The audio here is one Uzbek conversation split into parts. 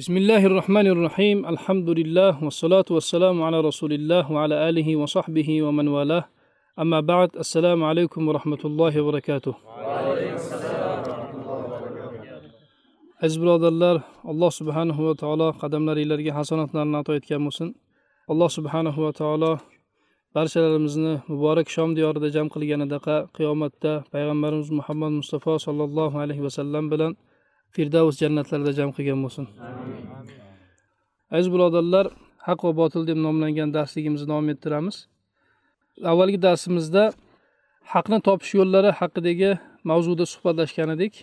بسم الله الرحمن الرحيم الحمد لله والصلاة والسلام على رسول الله وعلى آله وصحبه ومن والاه أما بعد السلام عليكم ورحمة الله وبركاته aziz birodarlar alloh subhanahu va taolo qadamlaringlarga hasanatlarni ato etgan bo'lsin alloh subhanahu va taolo barchalarimizni muborak shom diyorida jam qilganidaqa qiyomatda payg'ambarimiz muhammad mustafa sollallohu alayhi vasallam bilan firdavs jannatlarida jam qilgan bo'lsin. Aziz birodarlar haq va botil deb nomlangan darsligimizni davom ettiramiz. Avvalgi darsimizda haqni topish yo'llari haqidagi mavzuda suhbatlashgan edik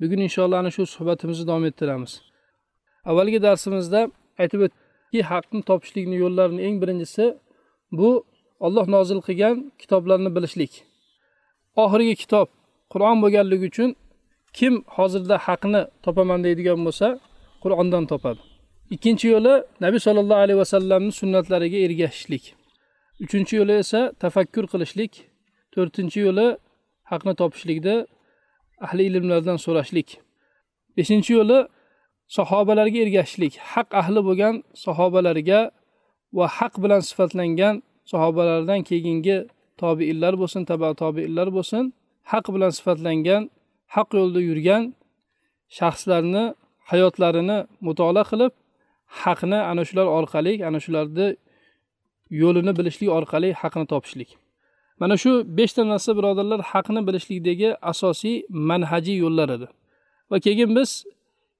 bugun inshaalloh ana shu suhbatimizni davom ettiramiz. Avvalgi darsimizda aytib o'tdikki haqni topishlikni yo'llarini eng birinchisi bu olloh nozil qilgan kitoblarni bilishlik. Oxirgi kitob qur'on bo'lganligi uchun kim hozirda haqni topaman deydigan bo'lsa qur'ondan topadi. Ikkinchi yo'li nabiy sollallohu alayhi vasallamni sunnatlariga ergashishlik. Uchinchi yo'li esa tafakkur qilishlik. To'rtinchi yo'li haqni topishlikda ahli ilmlardan so'rashlik. Beshinchi yo'li sahobalarga ergashishlik. Haq ahli bo'lgan sahobalarga va haq bilan sifatlangan sahobalardan keyingi tobiinlar bo'lsin taba tobiinlar bo'lsin haq bilan sifatlangan haq yo'lda yurgan shaxslarni hayotlarini mutolaa qilib haqni ana shular orqali ana shularni yo'lini bilishlik orqali haqni topishlik. Mana shu beshta narsa birodarlar haqni bilishlikdagi asosiy manhajiy yo'llar edi. Va keyin biz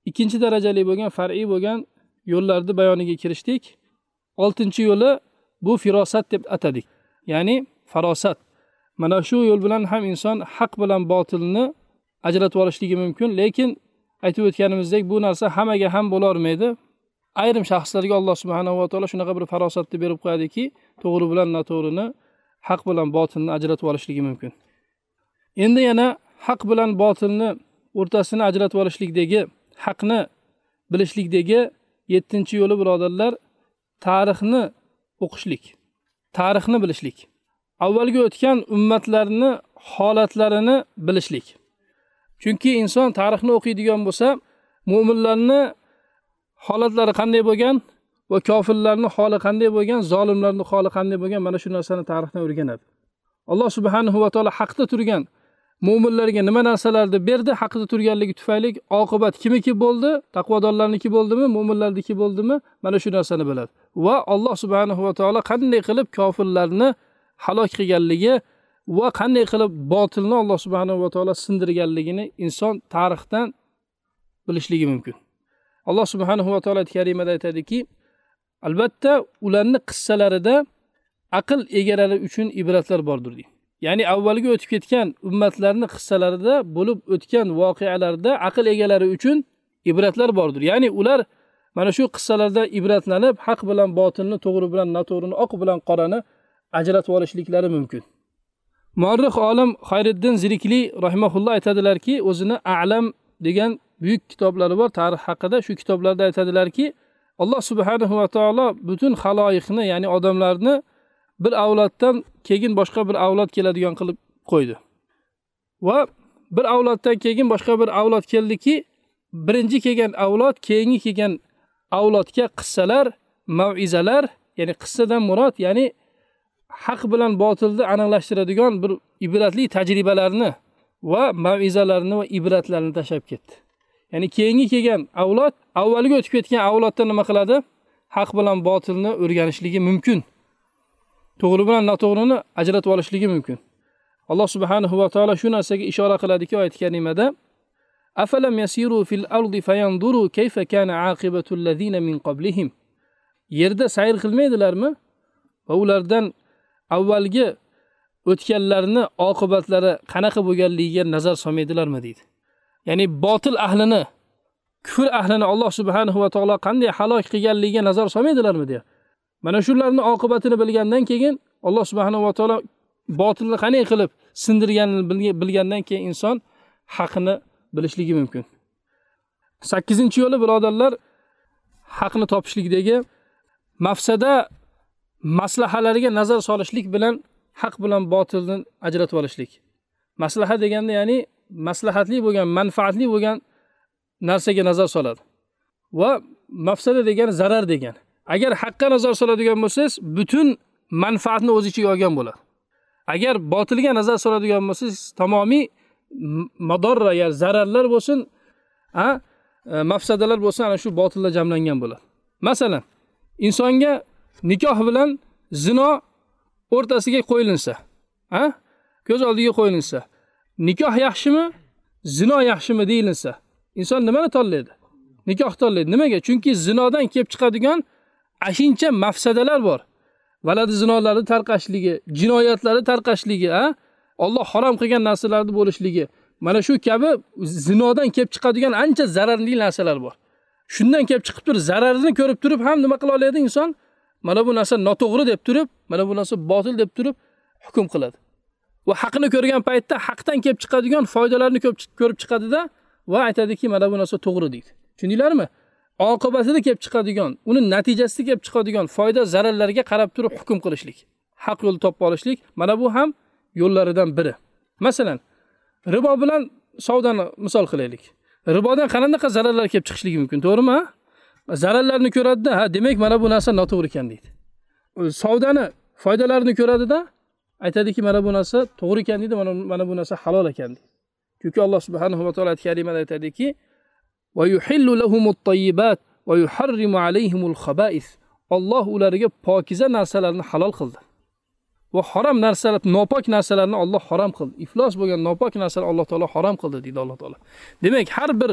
ikkinchi darajali bo'lgan far'iy bo'lgan yo'llarni bayoniga kirishdik. Oltinchi yo'li bu firosat deb atadik ya'ni farosat. Mana shu yo'l bilan ham inson haq bilan botilni ajratib olishligi mumkin. Lekin aytib o'tganimizdek bu narsa hammaga ham bo'lolmaydi ayrim shaxslarga alloh subhanava taolo shunaqa bir farosatni berib qo'yadiki to'g'ri bilan noto'g'rini haq bilan botilni ajratib olishligi mumkin. Endi yana haq bilan botilni o'rtasini ajratib olishlikdagi haqni bilishlikdagi yettinchi yo'li birodarlar tarixni o'qishlik tarixni bilishlik. Avvalgi o'tgan ummatlarni holatlarini bilishlik. Chunki inson tarixni o'qiydigan bo'lsa mo'minlarni holatlari qanday bo'lgan va kofirlarni holi qanday bo'lgan zolimlarni holi qanday bo'lgan mana shu narsani tarixdan o'rganadi. Alloh subhanahu va taolo haqda turgan mo'minlarga nima narsalarni berdi? Haqida turganligi tufayli oqibat kimniki bo'ldi? Taqvodorlarniki bo'ldimi? Mo'minlarniki bo'ldimi? Mana shu narsani biladi. Va alloh subhanahu va taolo qanday qilib kofirlarni halok qilganligi va qanday qilib botilni alloh subhanahu va taolo sindirganligini inson tarixdan bilishligi mumkin. Alloh subhanahu va taolo karimada aytadiki albatta ularni qissalarida aql egalari uchun ibratlar bordir deydi. Ya'ni avvalgi o'tib ketgan ummatlarni qissalarida bo'lib o'tgan voqealarda aql egalari uchun ibratlar bordir. Ya'ni ular mana shu qissalarda ibratlanib haq bilan botilni to'g'ri bilan noto'g'rini oq bilan qorani ajratib olishliklari mumkin. Muarrix olim xayriddin zirikli rahimaulloh aytadilarki o'zini alam degan buyuk kitoblari bor tarix haqida. Shu kitoblarda aytadilarki alloh subhanahu va taolo butun haloyiqni ya'ni odamlarni bir avloddan keyin boshqa bir avlod keladigan qilib qo'ydi. Va bir avloddan keyin boshqa bir avlod keldiki birinchi kelgan avlod keyingi kelgan avlodga qissalar mavizalar ya'ni qissadan murod ya'ni haq bilan botilni aniqlashtiradigan bir ibratli tajribalarni va mavizalarni va ibratlarni tashlab ketdi. Ya'ni keyingi kelgan avlod avvalgi o'tib ketgan avlodda nima qiladi? Haq bilan botilni o'rganishligi mumkin. To'g'ri bilan noto'g'rini ajratib olishligi mumkin. Alloh subhanahu va taolo shu narsaga ishora qiladiki oyat karimada afalam yasiru fil ardi fayanduru kayfa kana aqibatu allazina min qablihim? Yerda sayr qilmaydilarmi? Va ulardan avvalgi o'tganlarni oqibatlari qanaqa bo'lganligiga nazar solmaydilarmi deydi. Ya'ni botil ahlini kufr ahlini alloh subhanahu va taolo qanday halok qilganligiga nazar solmaydilarmi deya. Mana shularni oqibatini bilgandan keyin alloh subhanahu va taolo botilni qanday qilib sindirganini bilgandan keyin inson haqni bilishligi mumkin. Sakkizinchi yo'li birodarlar haqni topishlikdagi mafsada maslahalariga nazar solishlik bilan haq bilan botilni ajratib olishlik. Maslaha deganda ya'ni maslahatli bo'lgan manfaatli bo'lgan narsaga nazar soladi. Va mafsada degani zarar degani agar haqqa nazar soladigan bo'lsangiz butun manfaatni o'z ichiga olgan bo'ladi. Agar botilga nazar soladigan bo'lsangiz tamomiy madorra ya'ni zararlar bo'lsin a e, mafsadalar bo'lsin ana shu botilda jamlangan bo'ladi. Masalan insonga nikoh bilan zino o'rtasiga qo'yilinsa a? Ko'z oldiga qo'yilinsa nikoh yaxshimi zino yaxshimi deyilsa, inson nimani tanlaydi nikoh tanlaydi nimaga? Chunki zinodan kelib chiqadigan ashincha mafsadalar bor. Valadi zinolarni tarqashligi jinoyatlari tarqashligi a? Alloh harom qilgan narsalarni bo'lishligi. Mana shu kabi zinodan kelib chiqadigan ancha zararli narsalar bor. Shundan kelib chiqib turib zararini ko'rib turib ham nima qila oladi inson? Mana bu narsa noto'g'ri deb turib mana bu narsa botil deb turib hukm qiladi. Va haqni ko'rgan paytda haqdan kelib chiqadigan foydalarni ko'rib chiqadida va aytadiki mana bu narsa to'g'ri deydi. Tushundinglarmi? Oqibatida kelib chiqadigan uni natijasida kelib chiqadigan foyda zararlarga qarab turib hukm qilishlik haq yo'lni topib olishlik mana bu ham yo'llaridan biri. Masalan ribo bilan savdoni misol qilaylik. Ribodan qanaqa zararlar kelib chiqishligi mumkin to'g'rimi zararlarni ko'radida ha demak mana bu narsa noto'g'ri ekan deydi. Savdani foydalarini ko'radida aytadiki mana bu narsa to'g'ri ekan deydi mana bu narsa halol ekan deydi. Chunki alloh subhanahu va taolo ayat karimada aytadiki olloh ularga pokiza narsalarni halol qildi. Va harom narsalar nopok narsalarni olloh harom qildi. Iflos bo'lgan nopok narsalarni alloh taolo harom qildi deydi alloh taolo. Demak har bir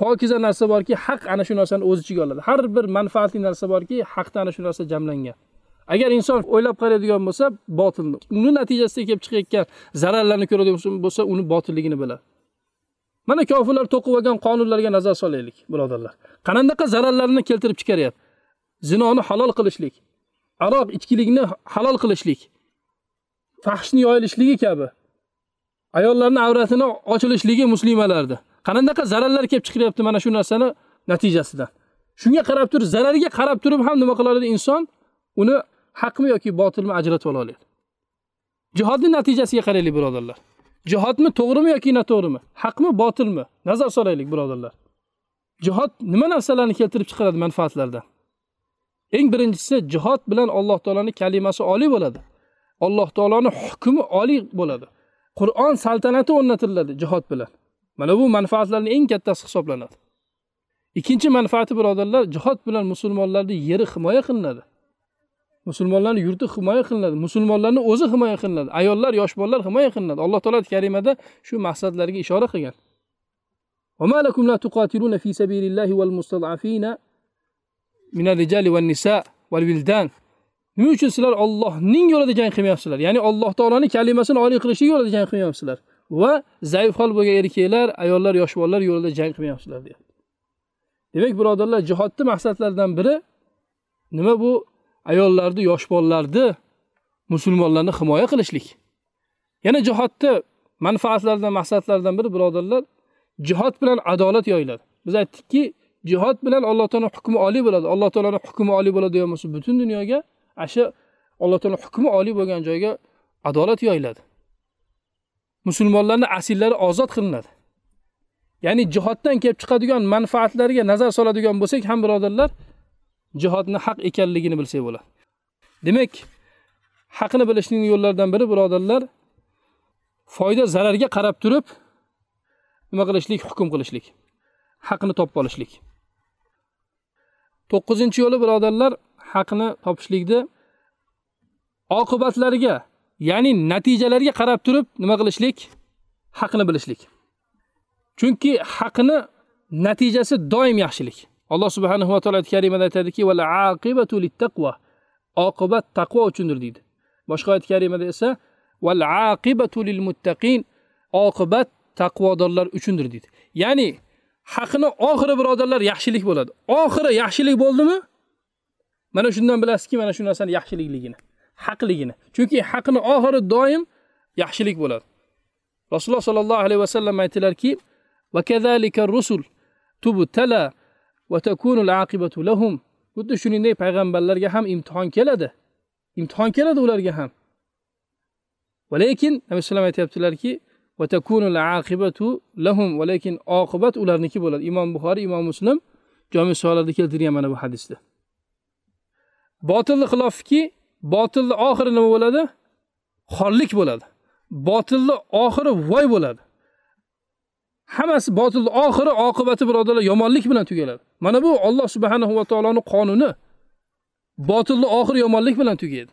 pokiza narsa borki haq ana shu narsani o'z ichiga oladi. Har bir manfaatli narsa borki haqda ana shu narsa jamlangan. Agar inson o'ylab qaraydigan bo'lsa botilni uni natijasida kelib chiqayotgan zararlarni ko'radigan bo'lsa uni botilligini biladi. Mana kofirlar to'qib olgan qonunlarga nazar solaylik birodarlar. Qanaqa zararlarni keltirib chiqaryapti? Zinoni halol qilishlik aroq ichkilikni halol qilishlik fahshni yoyilishligi kabi ayollarni avratini ochilishligi muslimalarda qanaqa zararlar kelib chiqaryapti mana shu narsani natijasidan shunga qarab turib zarariga qarab turib ham nima qiladi inson? Uni haqmi yoki botilmi ajratib ola oladi jihodni natijasiga qaraylik birodarlar. Jihodmi to'g'rimi yoki noto'g'rimi? Haqmi botilmi? Nazar solaylik birodarlar. Jihod nima narsalarni keltirib chiqaradi manfaatlardan eng birinchisi jihod bilan alloh taoloni kalimasi oliy bo'ladi. Alloh taoloni hukmi oliy bo'ladi. Qur'on saltanati o'rnatiladi jihod bilan. Mana bu manfaatlarni eng kattasi hisoblanadi. Ikkinchi manfaati birodarlar jihod bilan musulmonlarni yeri himoya qilinadi. Musulmonlarni yurti himoya qilinadi. Musulmonlarni o'zi himoya qilinadi. Ayollar yosh bolalar himoya qilinadi. Alloh taolo karimada shu maqsadlarga ishora qilgan. Nima uchun sizlar ollohning yo'lida jang qilmayapsizlar? Ya'ni alloh taoloni kalimasini oliy qilishlik yo'lida jang qilmayapsizlar? Va zaif hol bo'lgan erkaklar ayollar yosh bolalar yo'lida jang qilmayapsizlar deyapti. Demak birodarlar jihodni maqsadlaridan biri nima bu? Ayollarni yosh bolalarni musulmonlarni himoya qilishlik. Yana jihodni manfaatlaridan maqsadlaridan biri birodarlar jihod bilan adolat yoyiladi. Biz aytdikki jihod bilan alloh taolo hukmi oliy bo'ladi. Alloh taoloni hukmi oliy bo'ladigan bo'lsa butun dunyoga ana shu alloh taolo hukmi oliy bo'lgan joyga adolat yoyiladi. Musulmonlarni asillari ozod qilinadi. Ya'ni jihoddan kelib chiqadigan manfaatlarga nazar soladigan bo'lsak ham birodarlar jihodni haq ekanligini bilsak bo'ladi. Demak haqni bilishning yo'llaridan biri birodarlar foyda zararga qarab turib nima qilishlik hukm qilishlik haqni topib olishlik. To'qqizinchi yo'li birodarlar haqni topishlikda oqibatlariga ya'ni natijalarga qarab turib nima qilishlik? Haqni bilishlik. Chunki haqni natijasi doim yaxshilik. Alloh subhanahu va taolo karimada aytadiki val aqibatu littaqva oqibat taqvo uchundir deydi. Boshqa oyat karimada esa val aqibatu lil muttaqin. Oqibat taqvodorlar uchundir deydi. Ya'ni haqni oxiri birodarlar yaxshilik bo'ladi. Oxiri yaxshilik bo'ldimi? Mana shundan bilasizki mana shu narsani yaxshilikligini. Haqligini. Chunki haqni oxiri doim yaxshilik bo'ladi. Rasululloh sollallohu alayhi vasallam aytdilarki rusul tubtala va takunul aqibatu lahum. Xuddi shuningdek payg'ambarlarga ham imtihon keladi. Imtihon keladi ularga ham. Va lekin nabiy alayhisalom aytyaptilarki lahum va lekin oqibat ularniki bo'ladi. Imom buxoriy imom muslim jomi saholarda keltirgan mana bu hadisda. Botilni xilofki botilni oxiri nima bo'ladi? Xorlik bo'ladi. Botilni oxiri voy bo'ladi. Hammasi botilni oxiri oqibati birodarlar yomonlik bilan tugaladi. Mana bu Alloh subhanahu va taoloning qonuni botilni oxiri yomonlik bilan tugaydi.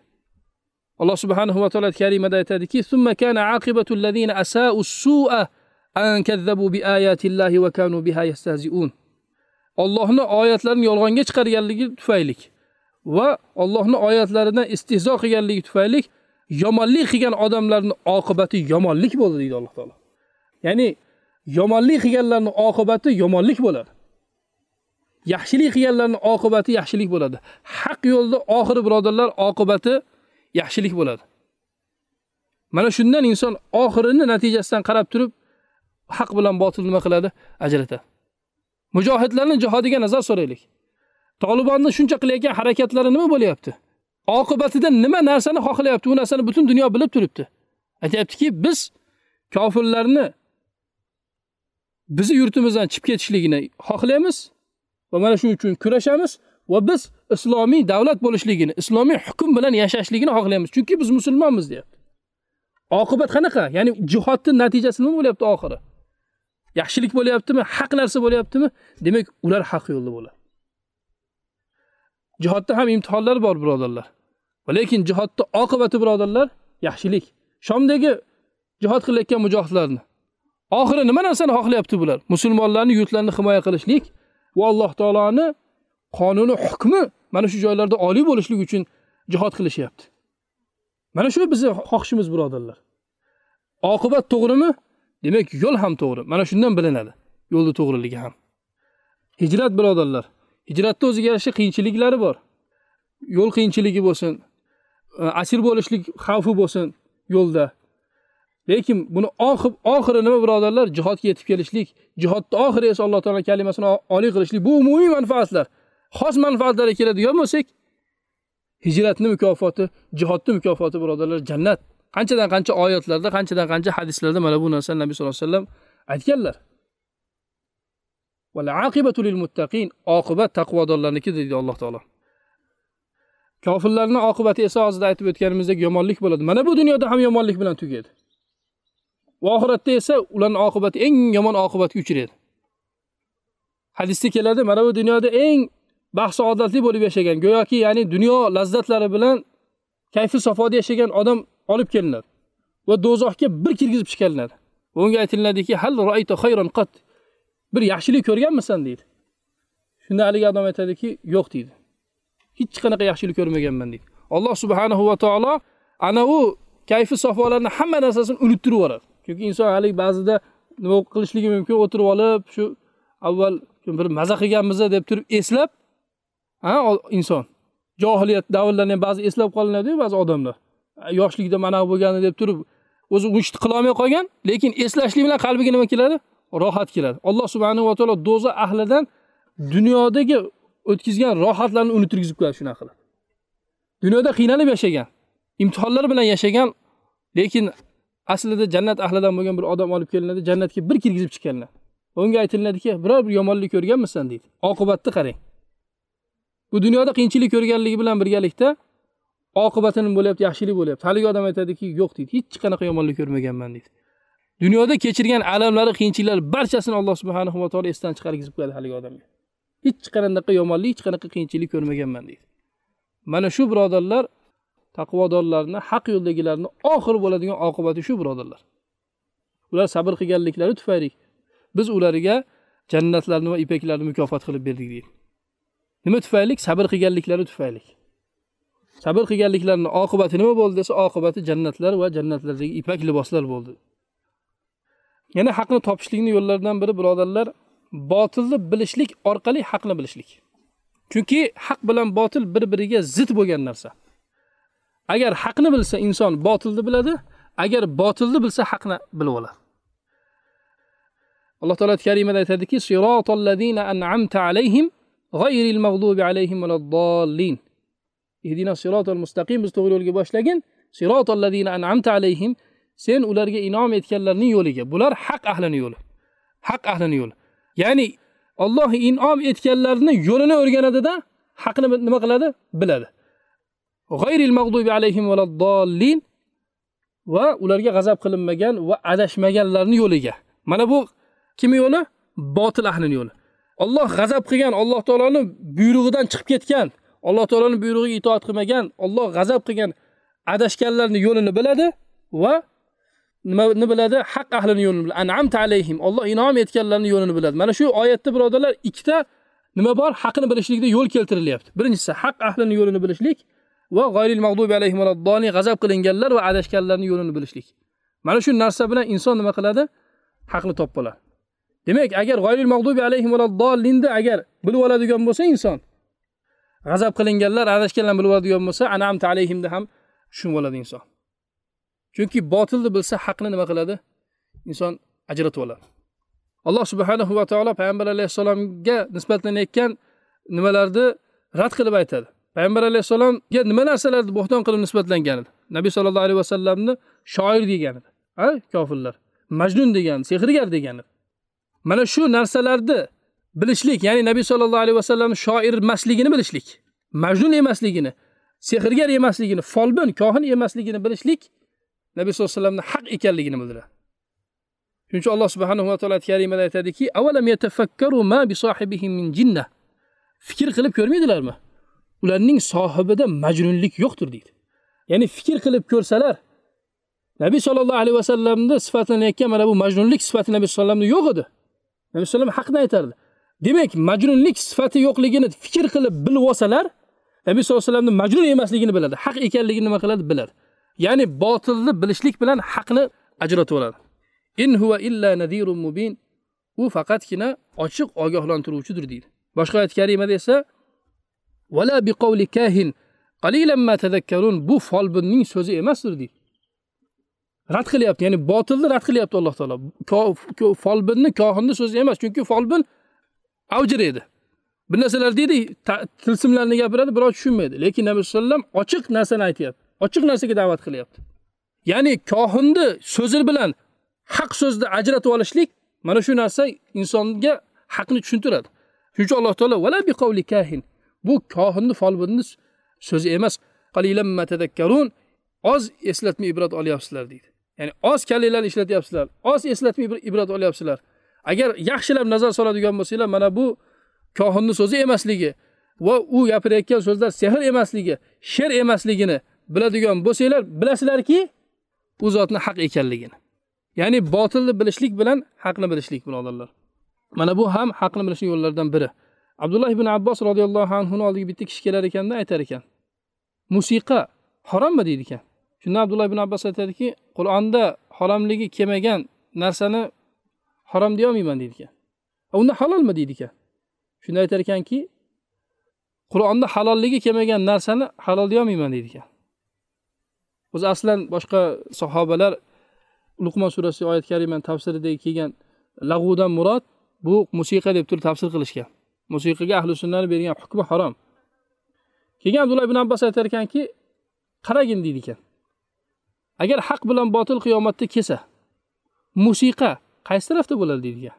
Alloh subhanahu va taolo karimada aytadiki summa kana aqibatu allazina asa'u su'a an kazzabu bi ayatillahi va kanu biha yastahzi'un. Allohning oyatlarini yolg'onga chiqarganligi tufaylik va Allohning oyatlaridan istihzo qilganligi tufayli yomonlik qilgan odamlarning oqibati yomonlik bo'ldi deydi Alloh taolo. Ya'ni yomonlik qilganlarning oqibati yomonlik bo'ladi. Yaxshilik qilganlarning oqibati yaxshilik bo'ladi. Haq yo'lda oxiri birodarlar oqibati yaxshilik bo'ladi. Mana shundan inson oxirini natijasidan qarab turib haq bilan botil nima qiladi? Ajratadi. Mujohidlarning jihodiga nazar so'raylik. Tolibonni shuncha qilayotgan harakatlari nima bo'lyapti? Oqibatida nima narsani xohlayapti? U narsani butun dunyo bilib turibdi. Aytayaptiki, biz kofirlarni bizni yurtimizdan chiqib ketishligini xohlaymiz va mana shuning uchun kurashamiz va biz islomiy davlat bo'lishligini, islomiy hukm bilan yashashligini xohlaymiz. Chunki biz musulmonmiz deyapti. Oqibat qanaqa? Ya'ni jihodning natijasi nima bo'lyapti oxiri? Yaxshilik bo'lyaptimi? Haq narsa bo'lyaptimi? Demak, ular haq yo'lda bo'ladi. Jihodda ham imtihonlar bor, birodarlar. Va lekin jihodda oqibati birodarlar yaxshilik. Shomdagi jihod qilayotgan mujohidlarni oxiri nima narsani xohlayapti bular? Musulmonlarning yurtlarini himoya qilishlik va Alloh taoloni qonuni hukmi mana shu joylarda oliy bo'lishlik uchun jihod qilishyapti. Mana shu bizning xohishimiz birodarlar. Oqibat to'g'rimi? Demak, yo'l ham to'g'ri. Mana shundan bilinadi. Yo'lni to'g'riligi ham. Hijrat birodarlar. Hijratda o'ziga yarasha qiyinchiliklari bor. Yo'l qiyinchiligi bo'lsin, e, asir bo'lishlik xavfi bo'lsin yo'lda. Lekin buni oxir oxiri nima birodarlar? Jihodga yetib kelishlik, jihodda oxiri esa Alloh taolo kalimasini oliy qilishlik. Bu umumiy manfaatlar. Xos manfaatlarga keladigan bo'lsak, hijratni mukofoti, jihodni mukofoti birodarlar jannat. Qanchadan qancha oyatlarda, qanchadan qancha hadislarda mana bu narsani Nabiy sollallohu alayhi vasallam aytganlar. Wal aqibatu lil muttaqin. Oqibat taqvodorlarniki dedi Alloh taolo. Kofirlarning oqibati esa hozir aytib o'tganimizdek yomonlik bo'ladi. Mana bu dunyoda ham yomonlik bilan tugaydi. Va oxiratda esa ularning oqibati eng yomon oqibatga uchraydi. Hadisda keladi, mana bu dunyoda eng baxt saodatli bo'lib yashagan, go'yoki ya'ni dunyo lazzatlari bilan kayfi safoda yashagan odam olib kelinadi va do'zaxga bir kirgizib chiqariladi. Unga aytiladiki, "Hal ra'ayta khayran qat?" Bir yaxshilik ko'rganmisan deydi. Shunda haligi odam aytadiki, "Yo'q" deydi. Hech qanaqa yaxshilik ko'rmaganman deydi. Alloh subhanahu va taolo ana u kayfi safolarni hamma narsasini unuttirib yuboradi. Chunki inson haligi ba'zida nima qilishligi mumkin, o'tirib olib, shu avval bir maza qilganmiz deb turib eslab, ha, inson johiliyat davrlarini ba'zi eslab qolinadi ba'zi odamlar. Yoshlikda mana bo'lgani deb turib o'zi ishni qila olmay qolgan, lekin eslashlik bilan qalbiga nima keladi? Rohat keladi. Alloh subhanahu va taolo do'za ahlidan dunyodagi o'tkazgan rohatlarni unutirgizib qo'yadi shunaqa qilib. Dunyoda qiynalib yashagan, imtihonlar bilan yashagan, lekin aslida jannat ahlidan bo'lgan bir odam olib kelinadi, jannatga bir kirgizib chiqariladi. Unga aytiladiki, biror bir yomonlik ko'rganmisan deydi. Oqibatni qarang. Bu dunyoda qiyinchilik ko'rganligi bilan birgalikda oqibati nima bo'lyapti? Yaxshilik bo'lyapti. Haligi odam aytadiki, yo'q deydi. Hech qanaqa yomonlik ko'rmaganman deydi. Dunyoda kechirgan alamlari, qiyinchiliklar barchasini Alloh subhanahu va taolo esdan chiqargizib qo'yadi haligi odamga. Hech qanaqa yomonlik, hech qanaqa qiyinchilik ko'rmaganman deydi. Mana shu birodarlar taqvodorlarni, haq yo'ldagilarni oxir bo'ladigan oqibati shu birodarlar. Ular sabr qilganliklari tufayli biz ularga jannatlarni va ipaklarni mukofot qilib berdik deydi. Nima tufayli? Sabr qilganliklari tufayli. Sabr qilganliklarning oqibati nima bo'ldi desa, oqibati jannatlar va jannatlardagi ipak liboslar bo'ldi. Yana haqni topishlikning yo'llaridan biri birodarlar, botilni bilishlik orqali haqni bilishlik. Chunki haq bilan botil bir-biriga zid bo'lgan narsa. Agar haqni bilsa inson botilni biladi, agar botilni bilsa haqni bilib oladi. Alloh taolo karimada aytadiki, "Siratal ladina an'amta alayhim g'ayril mag'dubi alayhim valaddallin." Ihdina siratal mustaqim biz to'g'ri yo'lga boshlagin. Siratal ladina an'amta alayhim sen ularga inom etganlarning yo'liga. Bular haq ahlini yo'li. Haq ahlini yo'li. Ya'ni Alloh in'om etganlarni yo'lini o'rganadida haqni nima qiladi? Biladi. G'ayril mag'dubi alayhim valaddallin va ularga g'azab qilinmagan va adashmaganlarning yo'liga. Mana bu kim yo'li? Botil ahlini yo'li. Alloh g'azab qilgan, Alloh taoloning buyrug'idan chiqib ketgan, Alloh taoloning buyrug'iga itoat qilmagan, Alloh g'azab qilgan adashganlarning yo'lini biladi va nimani biladi? Haq ahlini yo'lini biladi. An'amta alayhim. Alloh inom etganlarning yo'lini biladi. Mana shu oyatda birodarlar ikkita nima bor? Haqni bilishlikda yo'l keltirilyapti. Birinchisi haq ahlini yo'lini bilishlik va g'oyril mag'dubi alayhim valaddallin g'azab qilinganlar va adashganlarning yo'lini bilishlik. Mana shu narsa bilan inson nima qiladi? Haqni topib oladi. Demak, agar g'oyril mag'dubi alayhim valaddallinda agar bilib oladigan bo'lsa inson g'azab qilinganlar, adashganlar bilib oladigan bo'lsa, an'amta alayhimda ham tushunib oladi inson. Chunki botilni bilsa haqni nima qiladi? Inson ajratib oladi. Alloh subhanahu va taolo payg'ambar alayhisalomga nisbatlanayotgan nimalarni rad qilib aytadi. Payg'ambar alayhissalomga nima narsalarni bo'xton qilib nisbatlangan edi? Nabiy sallallohu alayhi vasallamni shoir degan edi. Ha, kofirlar. Majnun degan, sehrgar degan edi. Mana shu narsalarni bilishlik, ya'ni Nabiy sallallohu alayhi vasallam shoir emasligini bilishlik, majnun emasligini, sehrgar emasligini, folbin, kohin emasligini bilishlik Nabiy sallallohu alayhi vasallamning haq ekanligini bildiradi. Shuning uchun Alloh subhanahu va taolo karimada aytadiki, "Avalam yatafakkaru ma bi sahibihim min jinna Fikr qilib ko'rmaydilarmi? Ularning sohibida majnunlik yo'qdir deydi. Ya'ni fikr qilib ko'rsalar, Nabiy sallallohu alayhi vasallamni sifatlanayotgan mana bu majnunlik sifati Nabiy sallallohu alayhi vasallamda yo'q edi. Nabiy sallallohu haqni aytardi. Demak, majnunlik sifati yo'qligini fikr qilib bilib olsalar, Nabiy sallallohu alayhi vasallamni majnun emasligini biladi, haq ekanligini nima qiladi, biladi. Ya'ni botilni bilishlik bilan haqni ajratib oladi. In huwa illa nadirun mubin. U faqatgina ochiq ogohlantiruvchidir deydi. Boshqa oyat karimada esa wala biqawli kahin qalilan ma tadhakkarun. Bu folbinning so'zi emasdir deydi. Rad qilyapti, ya'ni botilni rad qilyapti Alloh taolo. Folbinni kohinni so'zi emas, chunki folbin avjir edi. Bir narsalar deydi, tilsimlarni gapiradi, biroq tushunmaydi. Lekin Nabiy sollallohu alayhi vasallam ochiq narsani aytyapti. Ochiq narsaga da'vat qilyapti. Ya'ni kohinni so'zi bilan haq so'zni ajratib olishlik mana shu narsa insonga haqni tushuntiradi. Shuning uchun Alloh taolo vala bi qawli kahin. Bu kohinni folbinni so'zi emas. Qalilan ma tadakkarun. Oz eslatma ibrat olyapsizlar deydi. Ya'ni oz kallanglarni ishlatyapsizlar. Oz eslatma ibrat olyapsizlar. Agar yaxshilab nazar soladigan bo'lsanglar, mana bu kohinni so'zi emasligi va u gapirayotgan so'zlar sehr emasligi, she'r emasligini biladigan bo'lsanglar, bilasizlarki, u zotni haq ekanligini. Ya'ni botilni bilishlik bilan haqni bilishlik birodarlar. Mana bu ham haqni bilish yo'llaridan biri. Abdulloh ibn Abbos radhiyallohu anhu oldiga bitta kishi kelar ekanda aytar ekan. Musiqa harommi deydi ekan. Shunda Abdulloh ibn Abbos aytadiki, Qur'onda haromligi kelmagan narsani harom deya olmayman deydi ekan. Unda halolmi deydi ekan. Shunda aytar ekanki, Qur'onda halolligi kelmagan narsani halol deya olmayman deydi ekan. O'zi aslan boshqa sahobalar Luqmon surasi oyat karimani tafsiridagi kelgan lag'udan murod bu musiqa deb turib tafsir qilishgan. Musiqaga ahli sunnani bergan hukmi harom. Keyin Abdulloh ibn Abbos aytar ekanki, qaragin deydi ekan. Agar haq bilan botil qiyomatda kelsa, musiqa qaysi tarafda bo'ladi deydi ekan.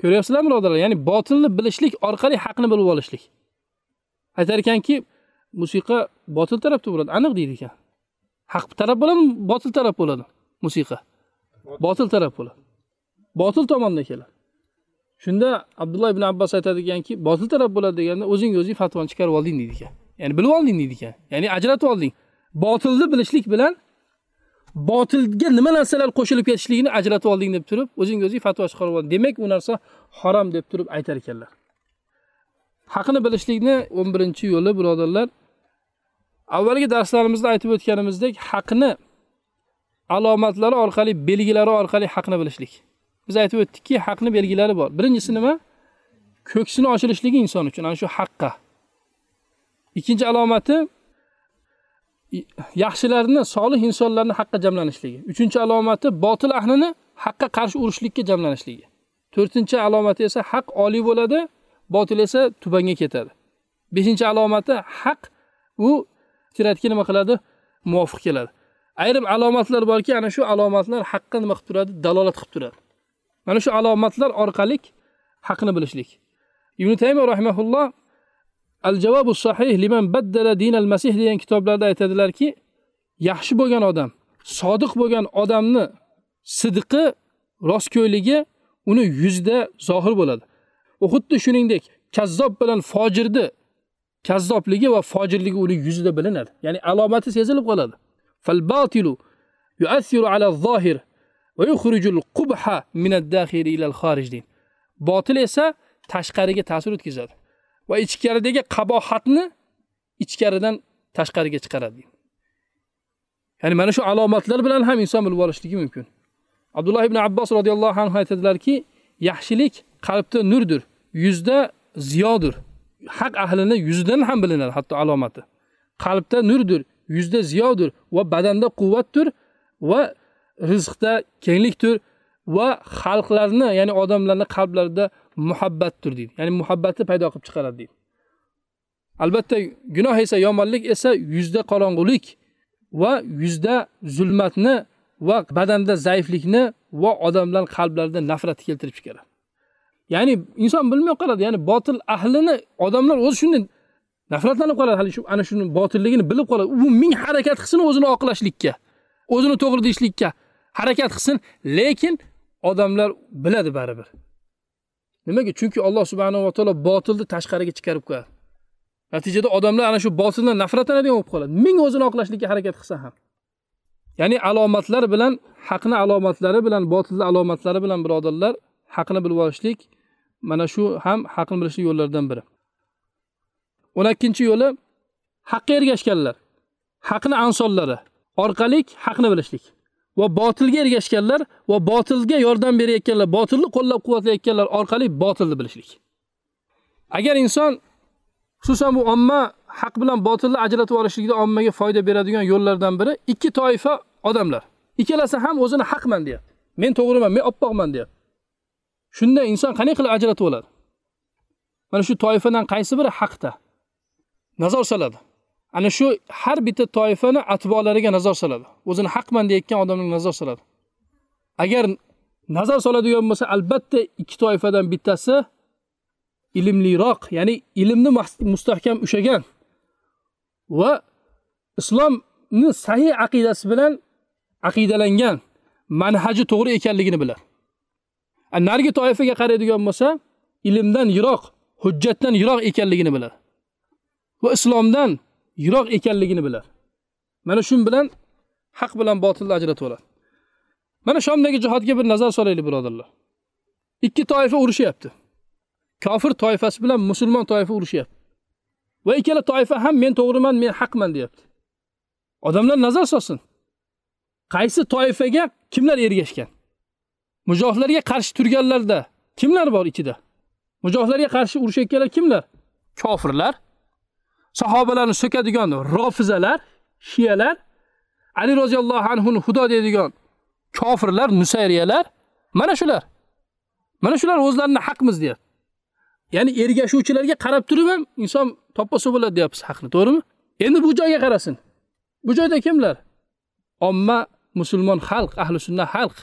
Ko'ryapsizlarmi birodarlar? Ya'ni botilni bilishlik orqali haqni bilib olishlik. Aytar ekanki, musiqa botil tarafda bo'ladi, aniq deydi ekan. Haq taraf bo'ladimi, botil taraf bo'ladi musiqa? Botil taraf bo'ladi. Botil tomondan keladi. Shunda Abdulloh ibn Abbos aytadiganki botil taraf bo'ladi deganda o'zing o'zing fatvoni chiqarib olding deydi ekan. Ya'ni bilib olding deydi ekan. Ya'ni ajratib olding. Botilni bilishlik bilan botilga nima narsalar qo'shilib ketishligini ajratib olding deb turib, o'zing o'zing fatvo chiqarib olding. Demak, u narsa harom deb turib aytar ekanlar. Haqni bilishlikni 11-yo'li birodarlar, avvalgi darslarimizda aytib o'tganimizdek, haqni alomatlari orqali, belgilari orqali haqni bilishlik. Biz aytib o'tdikki, haqni belgilari bor. Birinchisi nima? Ko'ksini ochilishligi inson uchun, ana shu haqqa. Ikkinchi alomati yaxshilarni, solih insonlarni haqqa jamlanishligi. Uchinchi alomati botil ahlini haqqa qarshi urishlikka jamlanishligi. To'rtinchi alomati esa haq oliy bo'ladi, botil esa tubanga ketadi. Beshinchi alomati haq u tiratga nima qiladi? Muvofiq keladi. Ayrim alomatlar borki, ana shu alomatlar haqqa nima qilib turadi? Dalolat qilib turadi. Mana shu alomatlar orqali haqni bilishlik ibn taymiya rahimahulloh al javobu sahih liman baddala dinal masih degan kitoblarda aytadilarki yaxshi bo'lgan odam sodiq bo'lgan odamni sidqi rostgo'yligi uni yuzda zohir bo'ladi u xuddi shuningdek kazzob bilan fojirni kazzobligi va fojirligi uning yuzida bilinadi. Ya'ni alomati sezilib qoladi. Fal batilu yu'athiru ala zohir va yukhrijul qubha min ad-dakhil ila al-kharij botil esa tashqariga ta'sir o'tkazadi va ichkaridagi qabohatni ichkaridan tashqariga chiqaradi ya'ni mana shu alomatlar bilan ham inson bilib olishligi mumkin. Abdulloh ibn abbos roziyallohu anhu aytadilarki yaxshilik qalbda nurdir yuzda ziyodir. Haq ahlini yuzidan ham bilinadi hatto alomati. Qalbda nurdir yuzda ziyodir va badanda quvvatdir va rizqda kenglikdir va xalqlarni ya'ni odamlarni qalblarida muhabbatdir deydi. Ya'ni muhabbatni paydo qilib chiqaradi deydi. Albatta gunoh esa yomonlik esa yuzda qorong'ulik va yuzda zulmatni va badanda zaiflikni va odamlar qalblarida nafratni keltirib chiqaradi. Ya'ni inson bilmay qoladi ya'ni botil ahlini odamlar o'zi shunday nafratlanib qoladi. Hali shu ana shuni botilligini bilib qoladi. U ming harakat qilsin o'zini oqlashlikka o'zini to'g'ri deyishlikka harakat qilsin. Lekin odamlar biladi baribir. Nimaga? Chunki alloh subhanava taolo botilni tashqariga chiqarib qo'yadi. Natijada odamlar ana shu botildan nafratlanadigan bo'lib qoladi. Ming o'zini oqlashlikka harakat qilsa ham. Ya'ni alomatlar bilan haqni alomatlari bilan botilni alomatlari bilan birodarlar haqni bilib olishlik mana shu ham haqni bilishlik yo'llaridan biri. O'n ikkinchi yo'li haqqa ergashganlar haqni ansonlari orqali haqni bilishlik va botilga ergashganlar va botilga yordam berayotganlar botilni qo'llab quvvatlayotganlar orqali botilni bilishlik. Agar inson xususan bu omma haq bilan botilni ajratib olishlikda ommaga foyda beradigan yo'llardan biri ikki toifa odamlar. Ikkalasi ham o'zini haqman deyapti. Men to'g'riman men oppoqman deyapti. Shunda inson qanday qilib ajratib oladi mana shu toifadan qaysi biri haqda nazar soladi? Ana shu har bitta toifani atbolariga nazar soladi. O'zini haqman deyayotgan odamga nazar soladi. Agar nazar soladigan bo'lsa albatta ikki toifadan bittasi ilmliroq ya'ni ilmni mustahkam ushlagan va islomni sahih aqidasi bilan aqidalangan manhaji to'g'ri ekanligini biladi. Narigi toifaga qaraydigan bo'lsa ilmdan yiroq hujjatdan yiroq ekanligini biladi. Va islomdan yiroq ekanligini biladi. Mana shu bilan haq bilan botilni ajratib oladi mana shomdagi jihodga bir nazar solaylik birodarlar. Ikki toifa urushyapti kofir toifasi bilan musulmon toifa urushyapti va ikkala toifa ham men to'g'riman men haqman deyapti. Odamlar nazar solsin. Qaysi toifaga kimlar ergashgan? Mujohidlarga qarshi turganlarda kimlar bor ichida? Mujohidlarga qarshi urushayotganlar kimlar? Kofirlar sahobalarni so'kadigan rofizalar shiyalar ali roziyallohu anhuni xudo deydigan kofirlar nusayriyalar mana shular. Mana shular o'zlarini haqmiz deyapti. Ya'ni ergashuvchilarga qarab turib ham inson toppa bo'ladi deyapmiz haqni to'g'rimi? Endi bu joyga qarasin. Bu joyda kimlar? Omma musulmon xalq ahli sunna xalq.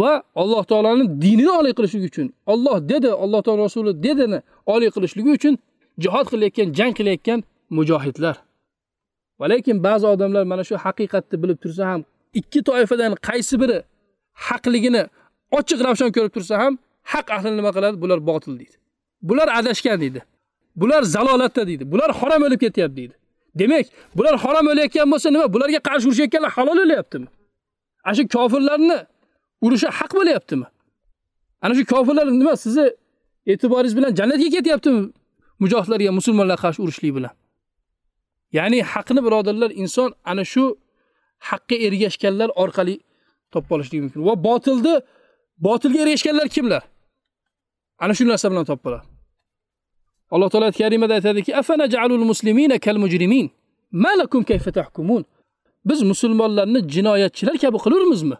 Va alloh taoloni dinini oliy qilishlik uchun Alloh dedi alloh taolo rasuli dedini oliy qilishligi uchun jihad qilayotgan jang qilayotgan mujohidlar. Va lekin ba'zi odamlar mana shu haqiqatni bilib tursa ham ikki toifadan qaysi biri haqligini ochiq ravshan ko'rib tursa ham haq ahli nima qiladi? Bular botil deydi. Bular adashgan deydi. Bular zalolatda deydi. Bular harom o'lib ketyapti deydi. Demak bular harom o'layotgan bo'lsa nima? Bularga qarshi urushayotganlar halol o'layaptimi? Ana shu kofirlarni urushi haq bo'layaptimi ana shu kofirlar nima sizni e'tiboringiz bilan jannatga ketyaptimi? Mujohidlarga musulmonlar qarshi urushlik bilan. Ya'ni haqni birodarlar inson ana shu haqqa ergashganlar orqali topib olishligi mumkin. Va botilni botilga ergashganlar kimlar? Ana shu narsa bilan topib oladi. Alloh taolo karimada aytadiki afanajalul muslimina kal mujrimin? Malakum kayfa tahkumun? Biz musulmonlarni jinoyatchilar kabi qilavermizmi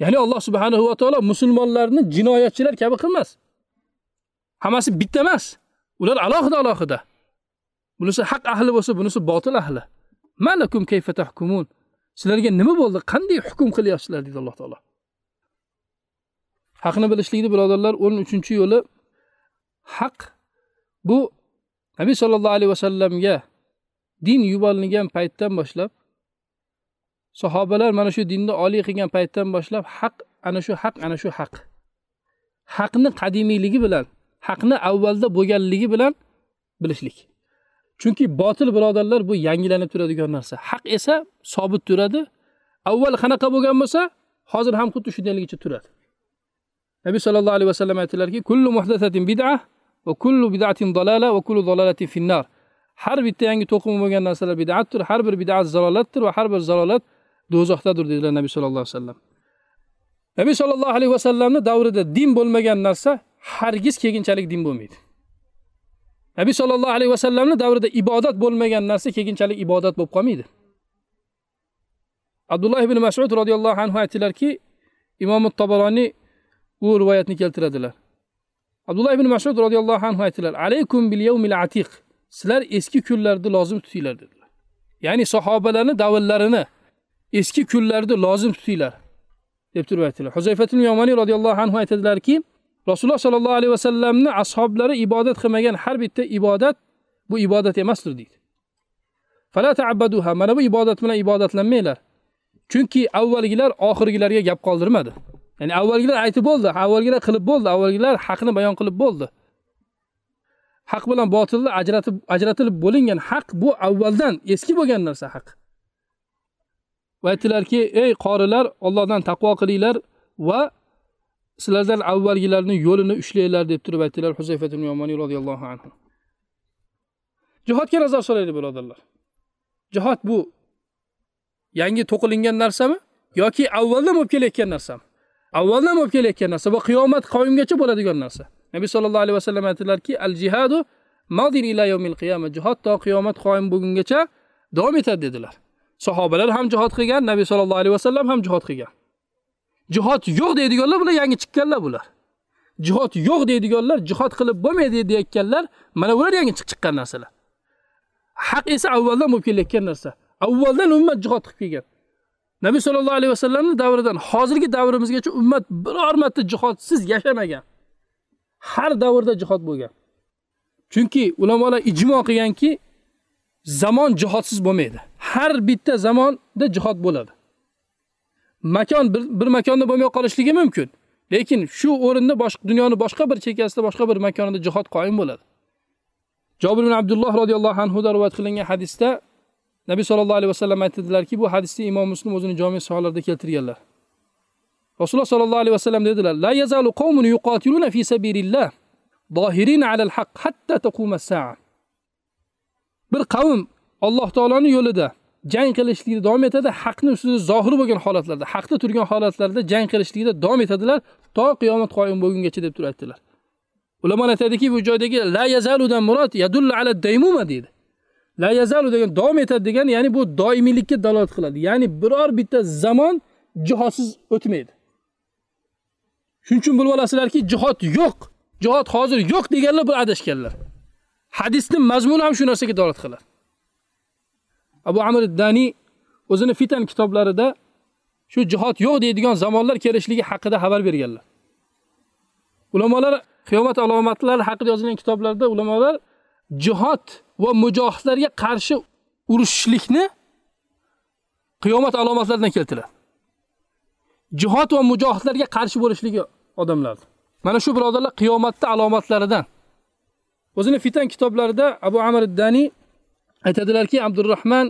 ya'ni alloh subhanahu va taolo musulmonlarni jinoyatchilar kabi qilmas. Hammasi bitta emas. Ular alohida alohida. Bunisi haq ahli bo'lsa bunisi botil ahli. Malakum kayfa tahkumun? Sizlarga nima bo'ldi? Qanday hukm qilyapsizlar? Dedi alloh taolo. Haqni bilishlikni birodarlar o'n uchinchi yo'li haq. Bu nabiy sollallohu alayhi vasallamga din yuborilgan paytdan boshlab sahobalar mana shu dinni oliy qilgan paytdan boshlab haq ana shu haq ana shu haq. Haqni qadimiyligi bilan haqni avvalda bo'lganligi bilan bilishlik. Chunki botil birodarlar bu yangilanib turadigan narsa. Haq esa sobit turadi. Avval qanaqa bo'lgan bo'lsa hozir ham xuddi shundayligicha turadi. Nabiy sallallohu alayhi vasallam aytdilarki kullu muhdasatin bid'a va kullu bid'atin dalala va kullu dalalatin finnar. Har bitta yangi to'qimi bo'lgan narsalar bid'atdir har bir bid'at zalolatdir va har bir zalolat do'zaxdadir dedilar nabiy sallallohu alayhi vasallam. Nabiy sallallohu alayhi vasallamni davrida din bo'lmagan narsa hargiz keyinchalik din bo'lmaydi. Nabiy sollallohu alayhi vasallamni davrida ibodat bo'lmagan narsa keyinchalik ibodat bo'lib qolmaydi. Abdulloh ibn masud roziyallohu anhu aytdilarki imom tabaroniy u rivoyatni keltiradilar. Abdulloh ibn masud roziyallohu anhu aytdilar alaykum bil yawmil atiq. Sizlar eski kunlarni lozim tutinglar dedilar. Ya'ni sahobalarni davrlarini eski kunlarni lozim tutinglar deb turib aytdilar. Huzayfatul yomoniy roziyallohu anhu aytadilarki rasululloh sollallohu alayhi vasallamni ashoblari ibodat qilmagan har bitta ibodat bu ibodat emasdir deydi. Fala taabbaduha mana bu ibodat bilan ibodatlanmanglar. Chunki avvalgilar oxirgilarga gap qoldirmadi. Ya'ni avvalgilar aytib bo'ldi avvalgilar qilib bo'ldi avvalgilar haqni bayon qilib bo'ldi. Haq bilan botilni ajratib ajratilib bo'lingan haq bu avvaldan eski bo'lgan narsa haq. Va aytdilarki ey qorilar ollohdan taqvo qilinglar va sizlardan avvalgilarni yo'lini ushlanglar deb turib aytdilar ibn yomoniy roziyallohu anhu. Jihodga nazar solaylik birodarlar. Jihod bu yangi to'qilingan narsami yoki avvaldan bo'lib kelayotgan narsami avvaldan bo'lib kelayotgan narsa va qiyomat qoyimgacha bo'ladigan narsa? Nabiy sallallohu alayhi vasallam aytdilarki al jihadu madin ila yawmil qiyama jihod to qiyomat qoyim bo'lgungacha davom etadi dedilar. Sahobalar ham jihod qilgan nabiy sallallohu alayhi vasallam ham jihod qilgan. Jihod yo'q deydiganlar bular yangi chiqqanlar bular. Jihod yo'q deydiganlar jihod qilib bo'lmaydi deyayotganlar mana bular yangi chiqqan narsalar. Haq esa avvaldan bo'lib kelayotgan narsa. Avvaldan ummat jihod qilib kelgan. Nabiy sollallohu alayhi vasallamni davridan hozirgi davrimizgacha ummat biror marta jihodsiz yashamagan. Har davrda jihod bo'lgan. Chunki ulamolar ijmo qilganki zamon jihodsiz bo'lmaydi. Har bitta zamonda jihod bo'ladi. Makon bir, bir makonda bo'lmay qolishligi mumkin lekin shu o'rinda boshqa dunyoni boshqa bir chekkasida boshqa bir makonda jihod qoyim bo'ladi. Jabir ibn abdulloh radhiyallohu anhu rivoyat qilingan hadisda nabiy sollallohu alayhi vasallam aytdilarki bu hadisni imom muslim o'zini jami sahihlarida keltirganlar. Rasululloh sollallohu alayhi vasallam dedilar la yazalu qawmun yuqatiluna fi sabilillah zohirin alal haq hatta taquma saa bir qavm alloh taolaning yo'lida jang qilishlikda davom etadi. Haqni ustida zohir bo'lgan holatlarda haqda turgan holatlarda jang qilishlikda davom etadilar. To qiyomat qoyim bo'lgungacha deb turib aytdilar. Ulamolar aytadiki bu joydagi la yazaludan murod yadullu ala daymuma deydi. La yazalu degan davom etadi degan ya'ni bu doimiylikka dalolat qiladi. Ya'ni biror bitta zamon jihodsiz o'tmaydi. Shuning uchun bilib olasizlarki jihod yo'q jihod hozir yo'q deganlar bu adashganlar. Hadisni mazmuni ham shu narsaga dalolat qiladi. Abu Amr ad-Dani o'zini fitan kitoblarida shu jihod yo'q deydigan zamonlar kelishligi haqida xabar berganlar. Ulamolar qiyomat alomatlari haqida yozilgan kitoblarda ulamolar jihod va mujohidlarga qarshi urushishlikni qiyomat alomatlaridan keltiradi. Jihod va mujohidlarga qarshi bo'lishligi odamlar. Mana shu birodarlar qiyomatning alomatlaridan. O'zini fitan kitoblarida abu Amr ad-Dani aytadilarki abdurahmon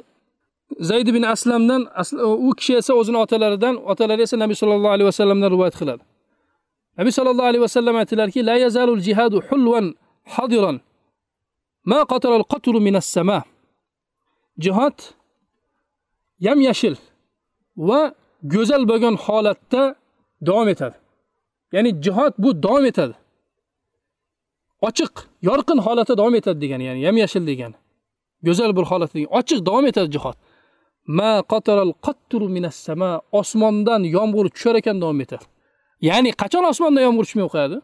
zayd ibn aslamdan u kishi esa o'zini otalaridan otalari esa nabiy sallallohu alayhi vasallamdan rivoyat qiladi. Nabiy sallallohu alayhi vasallam aytdilarki la yazalul jihadu hulvan hadiran. Ma qatalal qatru minas sama. Jihod yam yashil va go'zal bo'lgan holatda davom etadi. Ya'ni jihod bu davom etadi. Ochiq yorqin holatda davom etadi degani ya'ni yam yashil degani. go'zal bir holatda ochiq davom etadi jihod ma qataral qatturu minas sama osmondan yomg'ir tushar ekan davom etadi ya'ni qachon osmondan yomg'ir tushmay qo'yadi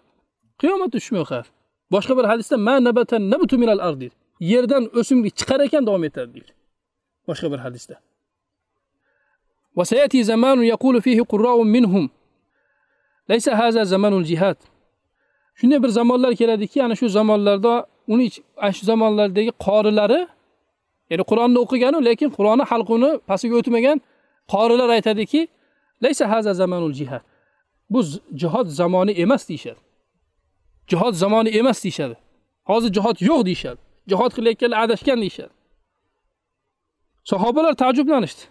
qiyomatda tushmay qo'yadi boshqa bir hadisda ma nabatan nabtu minal ard deydi yerdan o'simlik chiqar ekan davom etadi deydi boshqa bir hadisda وسيأتي زمان يقول فيه قراء منهم ليس هذا زمان الجهاد shunday bir zamonlar keladiki ana shu zamonlarda uni ana shu zamonlardagi qorilari ya'ni qur'onni o'qiganu lekin qur'onni halquni pastiga o'tmagan qorilar aytadiki laysa haza zamanul jihad. Bu jihod zamoni emas deyishadi. Jihod zamoni emas deyishadi. Hozir jihod yo'q deyishadi. Jihod qilayotganlar adashgan deyishadi. Sahobalar taajjublanishdi.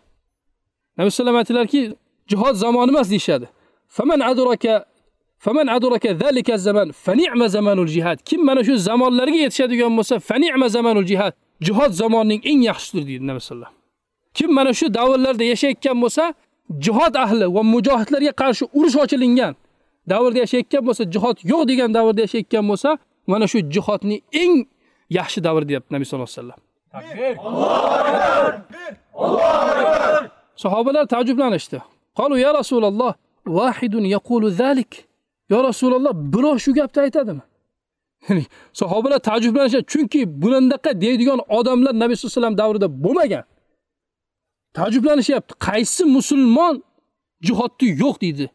Nabiy sallam aytdilarki jihod zamoni emas deyishadi. Faman adraka faman adraka zalika zaman fa ni'ma zamanul jihad. Kim mana shu zamonlarga yetishadigan bo'lsa fa ni'ma zamanul jihad. Jihod zamonining eng yaxshisidir deydi nabiy sallam kim mana shu davrlarda yashayotgan bo'lsa jihod ahli va mujohidlarga qarshi urush ochilingan davrda yashayotgan bo'lsa jihod yo'q degan davrda yashayotgan bo'lsa mana shu jihodning eng yaxshi davri deyapti nabiy sallallohu alayhi vasallam. Takbir. Allohu akbar sahobalar taajjublanishdi. Qalu ya rasululloh vahidun yaqulu zalik yo rasululloh birov shu gapni aytadimi sahobalar taajjublanishadi chunki bunandaqa deydigan odamlar nabiy sallallohu alayhi vasallam davrida bo'lmagan. Taajjublanishyapti qaysi musulmon jihodni yo'q deydi.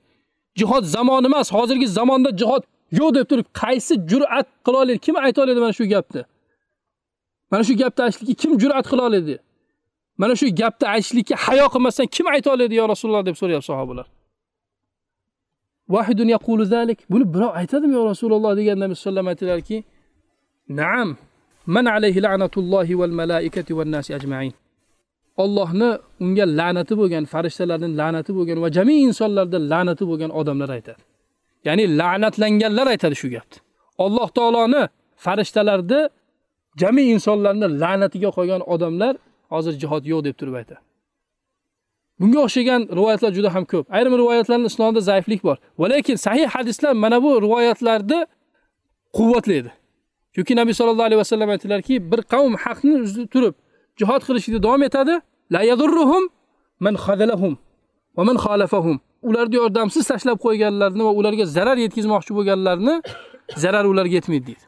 Jihod zamoni emas hozirgi zamonda jihod yo'q deb turib qaysi jur'at qila oladi kim ayta oladi mana shu gapni? Mana shu gapni aytishlikka kim jur'at qila oladi? Mana shu gapni aytishlikka hayo qilmasdan kim ayta oladi yo rasululloh deb so'rayapti sahobalar. Vahidun yaqulu zalik buni birov aytadimi yo rasululloh degan nabiy sallallohu alayhi vasallam aytdilarki naam man alayhi la'natullohi val malaikati val nasi ajmain Allohni unga la'nati bo'lgan, farishtalarning la'nati bo'lgan va jami insonlarda la'nati bo'lgan odamlar aytadi. Ya'ni la'natlanganlar aytadi shu gapni. Alloh taoloni farishtalarni jami insonlarni la'natiga qo'ygan odamlar hozir jihod yo'q deb turib aytadi. Bunga o'xshagan rivoyatlar juda ham ko'p. Ayrim rivoyatlarning isnodida zaiflik bor. Va lekin sahih hadislar mana bu rivoyatlarni quvvatlaydi. Chunki Nabiy sallallohu alayhi vasallam aytdilarki, bir qavm haqni uzib turib jihad qilishda davom etadi la yadurruhum man khadalahum va man khalafahum ularni yordamsiz tashlab qo'yganlarni va ularga zarar yetkazmoqchi bo'lganlarni zarar ularga yetmaydi deydi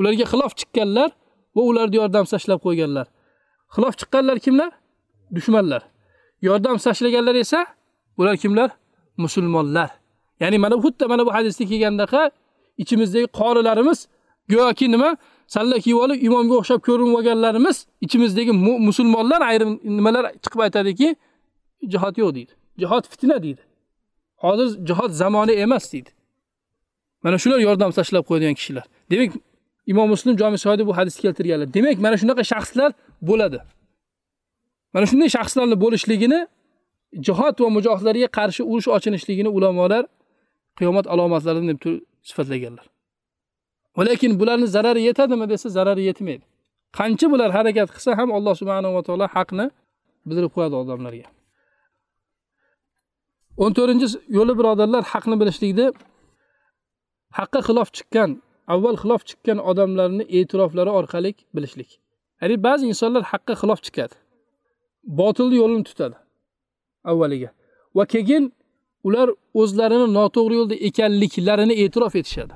ularga xilof chiqqanlar va ularni yordamsiz tashlab qo'yganlar xilof chiqqanlar kimlar dushmanlar yordam sashlaganlar esa ular kimlar? Musulmonlar. Ya'ni mana xuddi mana bu hadisda kelgandaqa ichimizdagi qorilarimiz go'yoki nima? Salla kiyib olib imomga o'xshab ko'rinib olganlarimiz ichimizdagi musulmonlar ayrim nimalar chiqib aytadiki jihod yo'q deydi. Jihod fitna deydi. Hozir jihod zamoni emas deydi. Mana shular yordam sashlab qo'yadigan kishilar. Demak imom muslim Jami soyda bu hadisni keltirganlar. Demak mana shunaqa shaxslar bo'ladi. Mana shunday shaxslarni bo'lishligini jihod va mujohidlarga qarshi urush ochilishligini ulamolar qiyomat alomatlari deb sifatlaganlar. Va lekin bularni zarari yetadimi desa zarari yetmaydi. Qancha bular harakat qilsa ham alloh subhanava va taolo haqni bildirib qo'yadi odamlarga. O'n to'rtinchi yo'li birodarlar haqni bilishlikda haqqa xilof chiqqan avval xilof chiqqan odamlarni e'tiroflari orqali bilishlik. Ya'ni ba'zi insonlar haqqa xilof chiqadi. Botilni yo'lini tutadi avvaliga. Va keyin ular o'zlarini noto'g'ri yo'lda ekanliklarini e'tirof etishadi.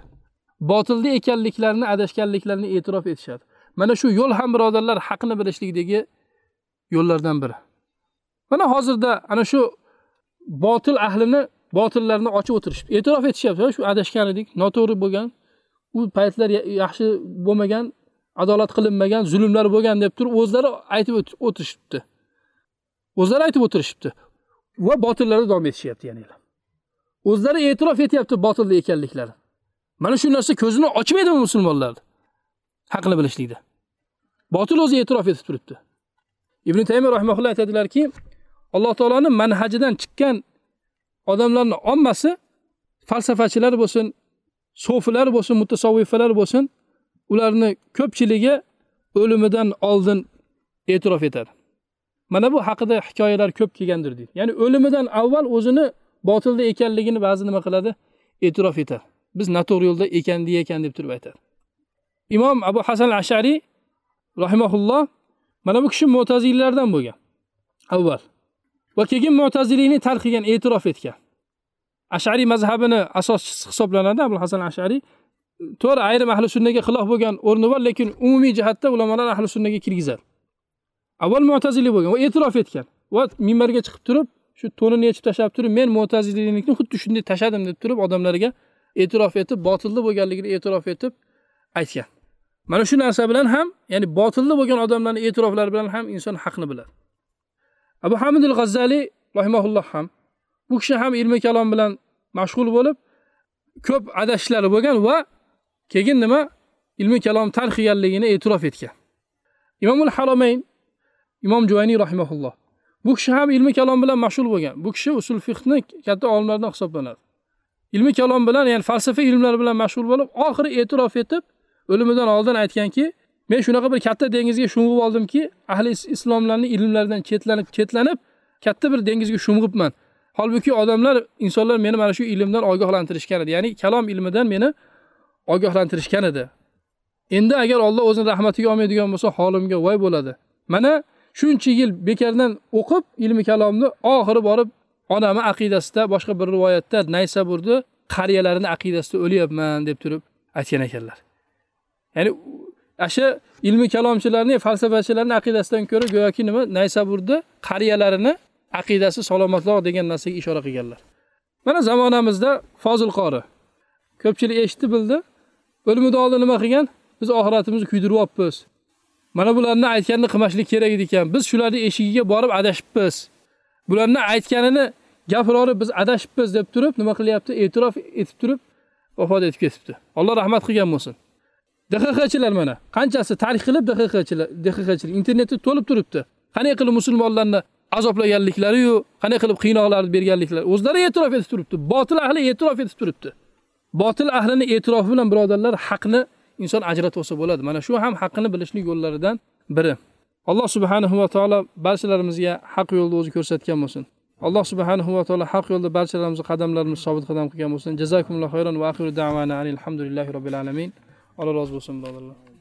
Botilda ekanliklarini adashganliklarini e'tirof etishadi. Mana shu yo'l ham birodarlar haqni bilishlikdagi yo'llardan biri. Mana hozirda ana shu botil ahlini botillarni ochib o'tirishibdi e'tirof etishyapti. Shu adashgan edik noto'g'ri bo'lgan u paytlar yaxshi bo'lmagan adolat qilinmagan zulmlar bo'lgan deb turib o'zlari aytib o'tirishibdi. O'zlari aytib o'tirishibdi. Va botillarda davom etishyapti yana o'zlari e'tirof etyapti botilda ekanliklari. Mana shu narsa ko'zini ochmaydimi musulmonlarni haqni bilishlikda. Botil o'zi e'tirof etib turibdi. Ibn taymiy rahmaulloh aytadilarki alloh taoloni manhajidan chiqqan odamlarni ommasi falsafachilar bo'lsin so'filar bo'lsin mutasavvifalar bo'lsin ularni ko'pchiligi o'limidan oldin e'tirof etadi. Mana bu haqida hikoyalar ko'p kelgandir deydi. Ya'ni o'limidan avval o'zini botilda ekanligini ba'zi nima qiladi? E'tirof etadi. Biz noto'g'ri yo'lda ekan ekan deb turib aytadi. Imom abu hasan ashariy rahimaulloh mana bu kishi mo'tazillardan bo'lgan. Avval. Va keyin mo'taziliyni tark qilgan e'tirof etgan. Ashariy mazhabini asoschisi hisoblanadi abu hasan ashariy to'g'ri ayrim ahli sunnaga xilof bo'lgan o'rni bor lekin umumiy jihatda ulamolar ahli sunnaga kirgizadi. Avval mu'tazili bo'lgan. Va e'tirof etgan. Va minbarga chiqib turib shu to'nini yechib tashlab turib men mo'tazililikni xuddi shunday tashladim deb turib odamlarga e'tirof etib botilli bo'lganligini e'tirof etib aytgan. Mana shu narsa bilan ham ya'ni botilli bo'lgan odamlarni e'tiroflari bilan ham inson haqni biladi. Abu hamid al g'azzaliy rahimaulloh ham bu kishi ham ilmi kalom bilan mashg'ul bo'lib ko'p adashishlari bo'lgan va keyin nima? ilmi kalom tark qilganligini e'tirof etgan. Imomul haromayn imom juvayniy rahimaulloh bu kishi ham ilmi kalom bilan mashg'ul bo'lgan. Bu kishi usul fiqni katta olimlardan hisoblanadi. Ilmi kalom bilan ya'ni falsafa ilmlari bilan mashg'ul bo'lib oxiri e'tirof etib o'limidan oldin aytganki men shunaqa bir katta dengizga sho'ng'ib oldimki ahli islomlarni ilmlaridan chetlanib chetlanib katta bir dengizga sho'ng'ibman holbuki odamlar insonlar meni mana shu ilmdan ogohlantirishgan edi. Ya'ni kalom ilmidan meni ogohlantirishgan edi. Endi agar olloh o'zini rahmatiga olmaydigan bo'lsa holimga voy bo'ladi. Mana shuncha yil bekardan o'qib ilmi kalomni oxiri borib onamni aqidasida boshqa bir rivoyatda naysaburni qariyalarini aqidasida o'lyapman deb turib aytgan ekanlar. Ya'ni asha ilmi kalomchilarni falsafachilarni aqidasidan ko'ra go'yoki nima? Naysaburni qariyalarini aqidasi salomatroq degan narsaga ishora qilganlar. Mana zamonamizda fozil qori ko'pchilik eshitdi bildi. O'limidan oldin nima qilgan? Biz oxiratimizni kuydiryapmiz mana bularni aytganini qilmaslik kerak edi ekan. Biz shularni eshigiga borib adashibmiz. Bularni aytganini gapirib biz adashibmiz deb turib nima qilyapti? E'tirof etib turib vafot etib ketibdi. Alloh rahmat qilgan bo'lsin. Dxxchilar mana. Qanchasi tarix qilib dxxchilar dxxchilar internetda to'lib turibdi. Qanday qilib musulmonlarni azoblaganliklari yu, qanday qilib qiynoqlarni berganliklari o'zlari e'tirof etib turibdi. Botil ahli e'tirof etib turibdi. Botil ahlini e'tirofi bilan birodarlar haqni inson ajratib olsa bo'ladi. Mana shu ham haqqini bilishlik yo'llaridan biri. Alloh subhanahu va taolo barchalarimizga haq yo'lni o'zi ko'rsatgan bo'lsin. Alloh subhanahu va taolo haq yo'lda barchalarimizni qadamlarimizni sobit qadam qilgan bo'lsin. Jazakumulloh xayron va axiru davana alhamdulillahi robbil alamin. Alloh rozi bo'lsin birodarlar.